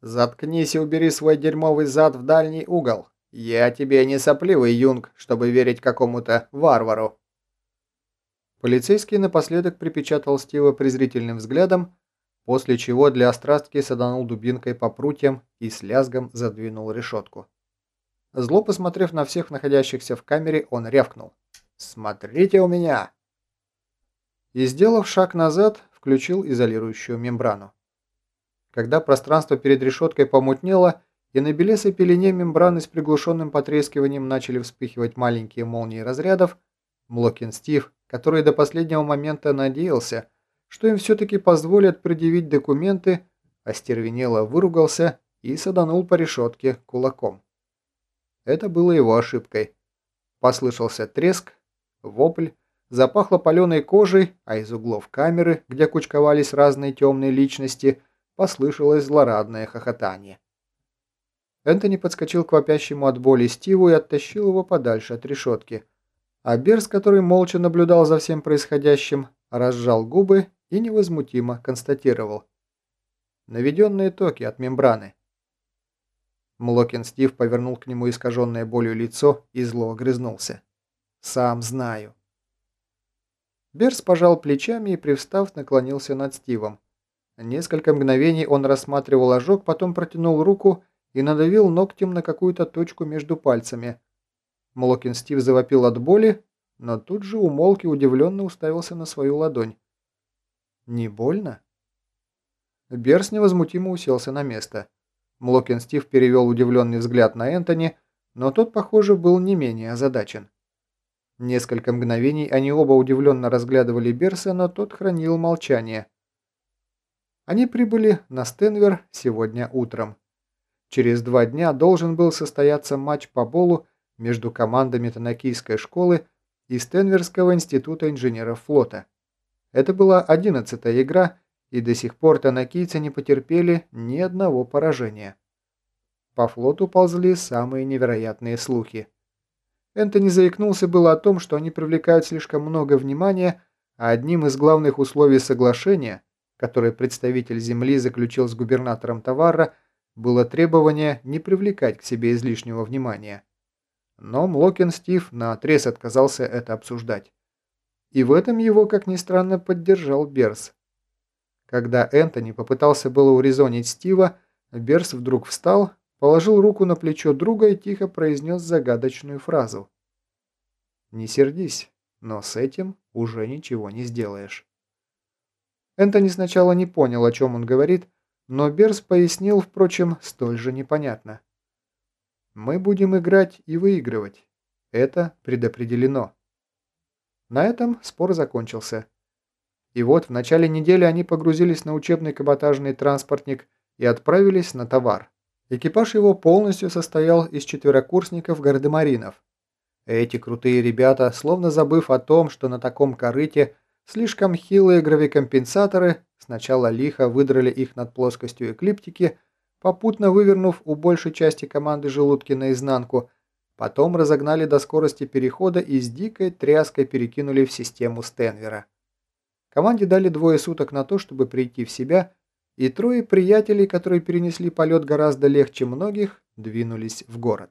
Заткнись и убери свой дерьмовый зад в дальний угол. Я тебе не сопливый юнг, чтобы верить какому-то варвару. Полицейский напоследок припечатал Стива презрительным взглядом, после чего для острастки саданул дубинкой по прутьям и с лязгом задвинул решетку. Зло посмотрев на всех находящихся в камере, он рявкнул. «Смотрите у меня!» И, сделав шаг назад, включил изолирующую мембрану. Когда пространство перед решеткой помутнело, и на белесой пелене мембраны с приглушенным потрескиванием начали вспыхивать маленькие молнии разрядов, Млокин Стив, который до последнего момента надеялся, что им все-таки позволят предъявить документы, остервенело выругался и саданул по решетке кулаком. Это было его ошибкой. Послышался треск, вопль, запахло паленой кожей, а из углов камеры, где кучковались разные темные личности, послышалось злорадное хохотание. Энтони подскочил к вопящему от боли Стиву и оттащил его подальше от решетки. А Берс, который молча наблюдал за всем происходящим, разжал губы и невозмутимо констатировал. Наведенные токи от мембраны. Млокин Стив повернул к нему искаженное болью лицо и зло огрызнулся. «Сам знаю». Берс пожал плечами и, привстав, наклонился над Стивом. Несколько мгновений он рассматривал ожог, потом протянул руку и надавил ногтем на какую-то точку между пальцами. Млокин Стив завопил от боли, но тут же умолк и удивленно уставился на свою ладонь. «Не больно?» Берс невозмутимо уселся на место. Млокин Стив перевел удивленный взгляд на Энтони, но тот, похоже, был не менее озадачен. Несколько мгновений они оба удивленно разглядывали Берса, но тот хранил молчание. Они прибыли на Стенвер сегодня утром. Через два дня должен был состояться матч по болу между командами Танакийской школы и Стенверского института инженеров флота. Это была одиннадцатая игра, и до сих пор танакийцы не потерпели ни одного поражения. По флоту ползли самые невероятные слухи. Энтони заикнулся было о том, что они привлекают слишком много внимания, а одним из главных условий соглашения, которое представитель Земли заключил с губернатором Таварра, было требование не привлекать к себе излишнего внимания. Но Млокин Стив наотрез отказался это обсуждать. И в этом его, как ни странно, поддержал Берс. Когда Энтони попытался было урезонить Стива, Берс вдруг встал, положил руку на плечо друга и тихо произнес загадочную фразу. «Не сердись, но с этим уже ничего не сделаешь». Энтони сначала не понял, о чем он говорит, но Берс пояснил, впрочем, столь же непонятно. «Мы будем играть и выигрывать. Это предопределено». На этом спор закончился. И вот в начале недели они погрузились на учебный каботажный транспортник и отправились на товар. Экипаж его полностью состоял из четверокурсников гардемаринов. Эти крутые ребята, словно забыв о том, что на таком корыте слишком хилые гравикомпенсаторы, сначала лихо выдрали их над плоскостью эклиптики, попутно вывернув у большей части команды желудки наизнанку, потом разогнали до скорости перехода и с дикой тряской перекинули в систему Стенвера. Команде дали двое суток на то, чтобы прийти в себя, и трое приятелей, которые перенесли полет гораздо легче многих, двинулись в город.